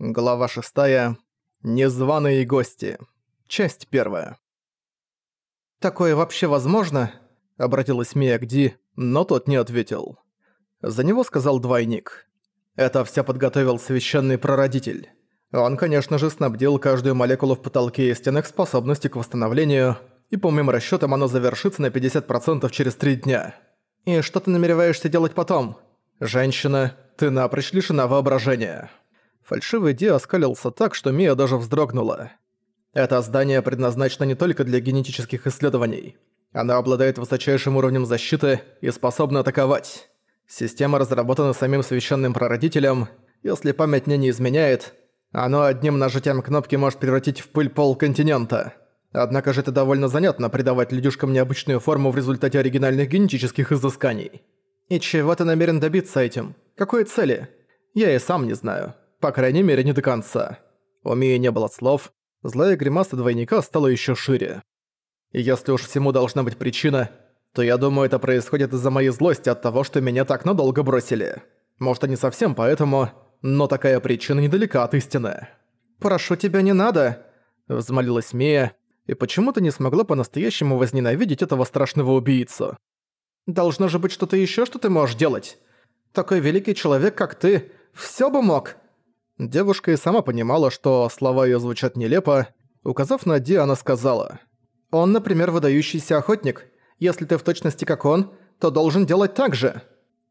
Глава 6. Незваные гости. Часть 1. «Такое вообще возможно?» — обратилась Мия к Ди, но тот не ответил. За него сказал двойник. Это все подготовил священный прародитель. Он, конечно же, снабдил каждую молекулу в потолке и стенах способностью к восстановлению, и по моим расчетам оно завершится на 50% через три дня. И что ты намереваешься делать потом? Женщина, ты напрочь лишена воображения. Фальшивый Ди оскалился так, что Мия даже вздрогнула. Это здание предназначено не только для генетических исследований. Оно обладает высочайшим уровнем защиты и способно атаковать. Система разработана самим священным прародителем. Если память мне не изменяет, оно одним нажатием кнопки может превратить в пыль пол континента. Однако же это довольно занятно придавать людюшкам необычную форму в результате оригинальных генетических изысканий. И чего ты намерен добиться этим? Какой цели? Я и сам не знаю. По крайней мере, не до конца. У Мии не было слов, злая гримаса двойника стала еще шире. И если уж всему должна быть причина, то я думаю, это происходит из-за моей злости от того, что меня так надолго бросили. Может, и не совсем поэтому, но такая причина недалека от истины. «Прошу тебя, не надо!» – взмолилась Мия, и почему-то не смогла по-настоящему возненавидеть этого страшного убийцу. «Должно же быть что-то еще, что ты можешь делать. Такой великий человек, как ты, все бы мог!» Девушка и сама понимала, что слова её звучат нелепо. Указав на Ди, она сказала. «Он, например, выдающийся охотник. Если ты в точности как он, то должен делать так же».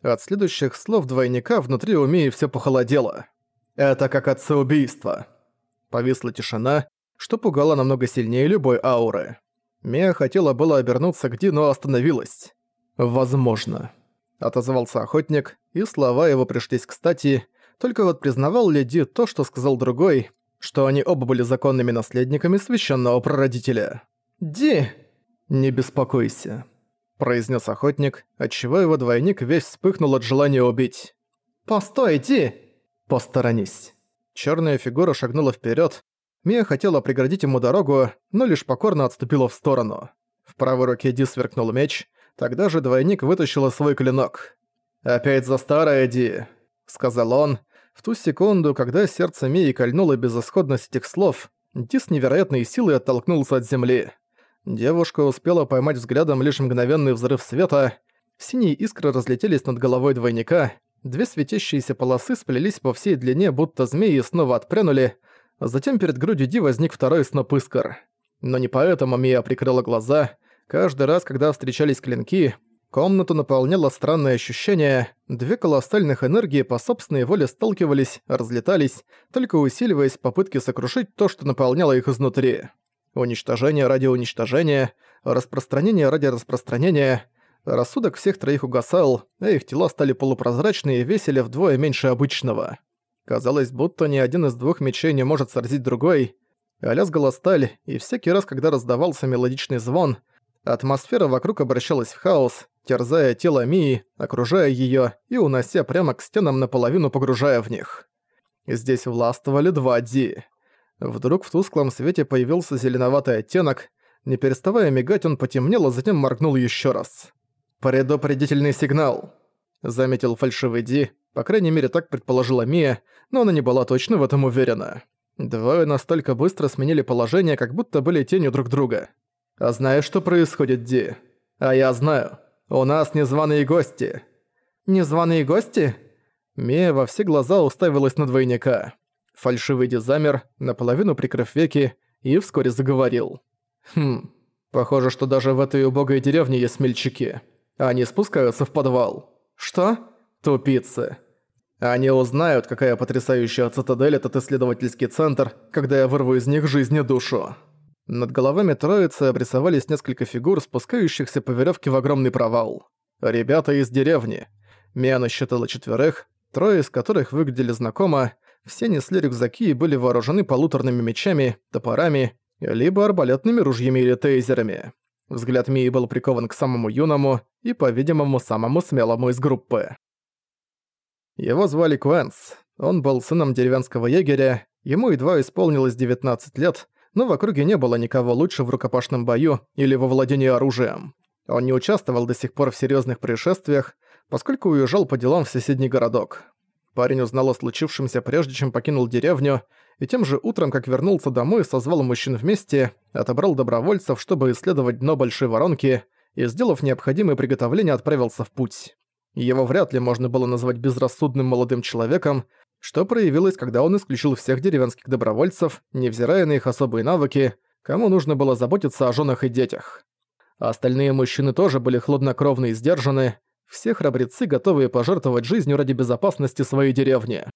От следующих слов двойника внутри у Мии всё похолодело. «Это как отцеубийство». Повисла тишина, что пугало намного сильнее любой ауры. Мия хотела было обернуться к Ди, но остановилась. «Возможно», — отозвался охотник, и слова его пришлись кстати, только вот признавал ли Ди то, что сказал другой, что они оба были законными наследниками священного прародителя. «Ди!» «Не беспокойся», — произнес охотник, отчего его двойник весь вспыхнул от желания убить. «Постой, Ди!» «Посторонись». Черная фигура шагнула вперед. Мия хотела преградить ему дорогу, но лишь покорно отступила в сторону. В правой руке Ди сверкнул меч, тогда же двойник вытащил свой клинок. «Опять за старое, Ди!» — сказал он. В ту секунду, когда сердце Мии кольнуло безысходность этих слов, Ди с невероятной силой оттолкнулся от земли. Девушка успела поймать взглядом лишь мгновенный взрыв света. Синие искры разлетелись над головой двойника, две светящиеся полосы сплелись по всей длине, будто змеи снова отпрянули, затем перед грудью Ди возник второй сноп искр. Но не поэтому Мия прикрыла глаза. Каждый раз, когда встречались клинки, Комнату наполняло странное ощущение, две колоссальных энергии по собственной воле сталкивались, разлетались, только усиливаясь в попытке сокрушить то, что наполняло их изнутри. Уничтожение ради уничтожения, распространение ради распространения. Рассудок всех троих угасал, а их тела стали полупрозрачные и весили вдвое меньше обычного. Казалось, будто ни один из двух мечей не может сразить другой. Лязгала сталь, и всякий раз, когда раздавался мелодичный звон, атмосфера вокруг обращалась в хаос, терзая тело Мии, окружая её и унося прямо к стенам, наполовину погружая в них. Здесь властвовали два Ди. Вдруг в тусклом свете появился зеленоватый оттенок, не переставая мигать, он потемнел, а затем моргнул ещё раз. «Предупредительный сигнал», — заметил фальшивый Ди, по крайней мере так предположила Мия, но она не была точно в этом уверена. Двое настолько быстро сменили положение, как будто были тенью друг друга. «А знаешь, что происходит, Ди?» «А я знаю. У нас незваные гости». «Незваные гости?» Мия во все глаза уставилась на двойника. Фальшивый дизамер, наполовину прикрыв веки, и вскоре заговорил. «Хм, похоже, что даже в этой убогой деревне есть смельчаки. Они спускаются в подвал». «Что?» «Тупицы. Они узнают, какая потрясающая цитадель этот исследовательский центр, когда я вырву из них жизнь и душу». Над головами троицы обрисовались несколько фигур, спускающихся по веревке в огромный провал. Ребята из деревни. Мия насчитала четверых, трое из которых выглядели знакомо, все несли рюкзаки и были вооружены полуторными мечами, топорами, либо арбалетными ружьями или тейзерами. Взгляд Мии был прикован к самому юному и, по-видимому, самому смелому из группы. Его звали Куэнс. Он был сыном деревенского егеря, ему едва исполнилось 19 лет, но в округе не было никого лучше в рукопашном бою или во владении оружием. Он не участвовал до сих пор в серьезных происшествиях, поскольку уезжал по делам в соседний городок. Парень узнал о случившемся прежде, чем покинул деревню, и тем же утром, как вернулся домой, созвал мужчин вместе, отобрал добровольцев, чтобы исследовать дно большой воронки, и, сделав необходимые приготовления, отправился в путь. Его вряд ли можно было назвать безрассудным молодым человеком, что проявилось, когда он исключил всех деревенских добровольцев, невзирая на их особые навыки, кому нужно было заботиться о женах и детях. А остальные мужчины тоже были хладнокровны и сдержаны, все храбрецы, готовые пожертвовать жизнью ради безопасности своей деревни.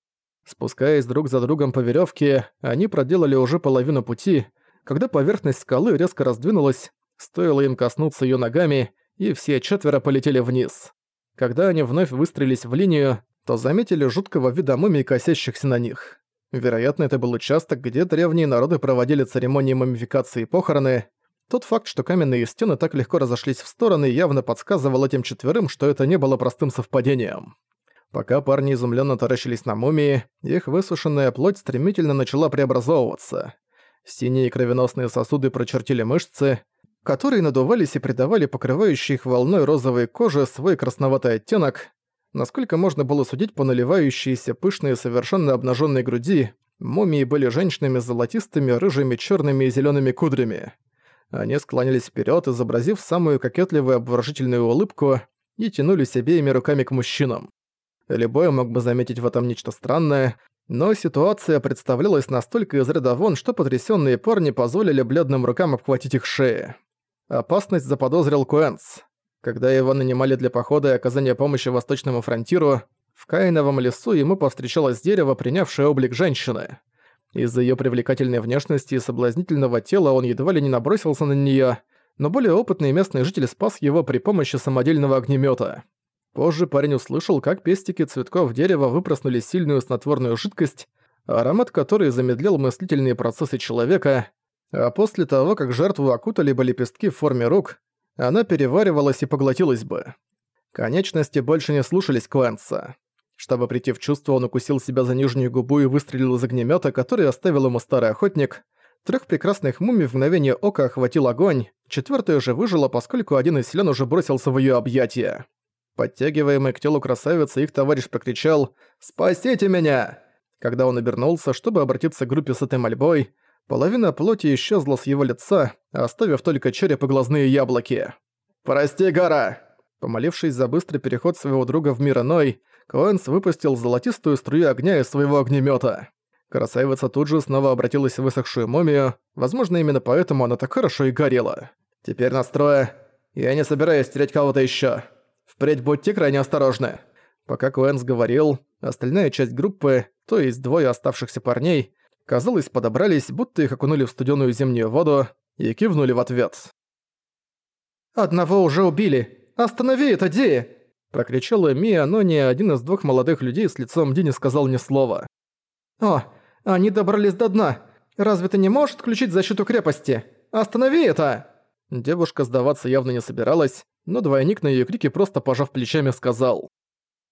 Спускаясь друг за другом по веревке, они проделали уже половину пути, когда поверхность скалы резко раздвинулась, стоило им коснуться ее ногами, и все четверо полетели вниз. Когда они вновь выстроились в линию, то заметили жуткого вида мумий, косящихся на них. Вероятно, это был участок, где древние народы проводили церемонии мумификации и похороны. Тот факт, что каменные стены так легко разошлись в стороны, явно подсказывал этим четверым, что это не было простым совпадением. Пока парни изумленно таращились на мумии, их высушенная плоть стремительно начала преобразовываться. Синие кровеносные сосуды прочертили мышцы, которые надувались и придавали покрывающей их волной розовой коже свой красноватый оттенок. Насколько можно было судить по наливающейся пышной и совершенно обнаженной груди, мумии были женщинами с золотистыми, рыжими, черными и зелеными кудрями. Они склонились вперед, изобразив самую кокетливую обворожительную улыбку, и тянулись обеими руками к мужчинам. Любой мог бы заметить в этом нечто странное, но ситуация представлялась настолько из ряда вон, что потрясенные парни позволили бледным рукам обхватить их шеи. Опасность заподозрил Куэнс. Когда его нанимали для похода и оказания помощи Восточному фронтиру, в Каиновом лесу ему повстречалось дерево, принявшее облик женщины. Из-за ее привлекательной внешности и соблазнительного тела он едва ли не набросился на нее, но более опытный местный житель спас его при помощи самодельного огнемета. Позже парень услышал, как пестики цветков дерева выпроснули сильную снотворную жидкость, аромат которой замедлил мыслительные процессы человека, а после того, как жертву окутали бы лепестки в форме рук, она переваривалась и поглотилась бы. Конечности больше не слушались Квенса. Чтобы прийти в чувство, он укусил себя за нижнюю губу и выстрелил из огнемета, который оставил ему старый охотник. Трех прекрасных мумий в мгновение ока охватил огонь, четвертая же выжила, поскольку один из селен уже бросился в ее объятия. Подтягиваемый к телу красавицы, их товарищ прокричал «Спасите меня!». Когда он обернулся, чтобы обратиться к группе с этой мольбой, Половина плоти исчезла с его лица, оставив только череп и глазные яблоки. «Прости, гора!» Помолившись за быстрый переход своего друга в мир иной, Коэнс выпустил золотистую струю огня из своего огнемета. Красавица тут же снова обратилась в высохшую мумию, возможно, именно поэтому она так хорошо и горела. «Теперь настроя. Я не собираюсь терять кого-то еще. Впредь будьте крайне осторожны». Пока Коэнс говорил, остальная часть группы, то есть двое оставшихся парней, казалось, подобрались, будто их окунули в студеную зимнюю воду, и кивнули в ответ. «Одного уже убили! Останови это, Ди!» Прокричала Мия, но ни один из двух молодых людей с лицом Ди не сказал ни слова. «О, они добрались до дна! Разве ты не можешь отключить защиту крепости? Останови это!» Девушка сдаваться явно не собиралась, но двойник на её крики просто пожав плечами сказал.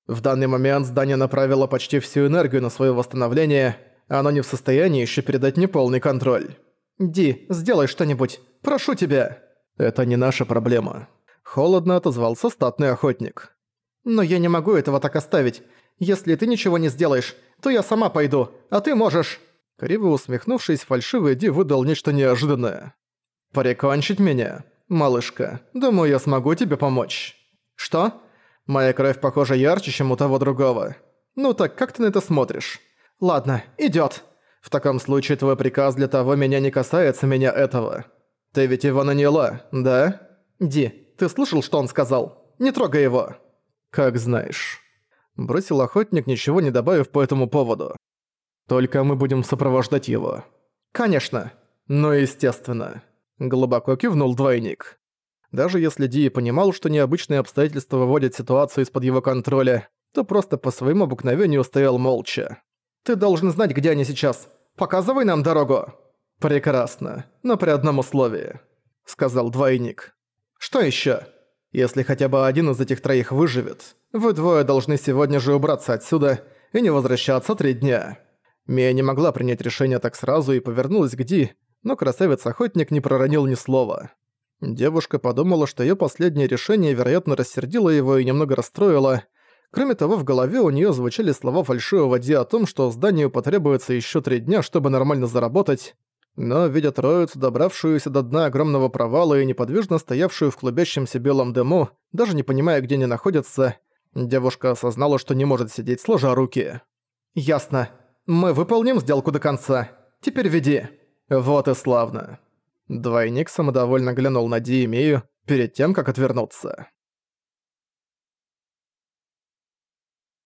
В данный момент здание направило почти всю энергию на своё восстановление, оно не в состоянии еще передать мне полный контроль. Ди, сделай что-нибудь. Прошу тебя. Это не наша проблема. Холодно отозвался статный охотник. Но я не могу этого так оставить. Если ты ничего не сделаешь, то я сама пойду, а ты можешь. Криво усмехнувшись, фальшивый Ди выдал нечто неожиданное. «Прикончить меня? Малышка, думаю, я смогу тебе помочь». «Что? Моя кровь, похожа ярче, чем у того другого. Ну так как ты на это смотришь? Ладно, идёт. В таком случае твой приказ для того меня не касается меня этого. Ты ведь его наняла, да? Ди, ты слышал, что он сказал? Не трогай его. Как знаешь. Бросил охотник, ничего не добавив по этому поводу. Только мы будем сопровождать его. Конечно. Ну, естественно. Глубоко кивнул двойник. Даже если Ди понимал, что необычные обстоятельства выводят ситуацию из-под его контроля, то просто по своему обыкновению стоял молча. Ты должен знать, где они сейчас. Показывай нам дорогу». «Прекрасно, но при одном условии», — сказал двойник. «Что ещё? Если хотя бы один из этих троих выживет, вы двое должны сегодня же убраться отсюда и не возвращаться три дня». Мия не могла принять решение так сразу и повернулась к Ди, но красавец-охотник не проронил ни слова. Девушка подумала, что её последнее решение, вероятно, рассердило его и немного расстроило. Кроме того, в голове у нее звучали слова фальшивого Ди о том, что зданию потребуется еще три дня, чтобы нормально заработать. Но, видя троицу, добравшуюся до дна огромного провала и неподвижно стоявшую в клубящемся белом дыму, даже не понимая, где они находятся, девушка осознала, что не может сидеть сложа руки. «Ясно. Мы выполним сделку до конца. Теперь веди». «Вот и славно». Двойник самодовольно глянул на Ди и Мию перед тем, как отвернуться.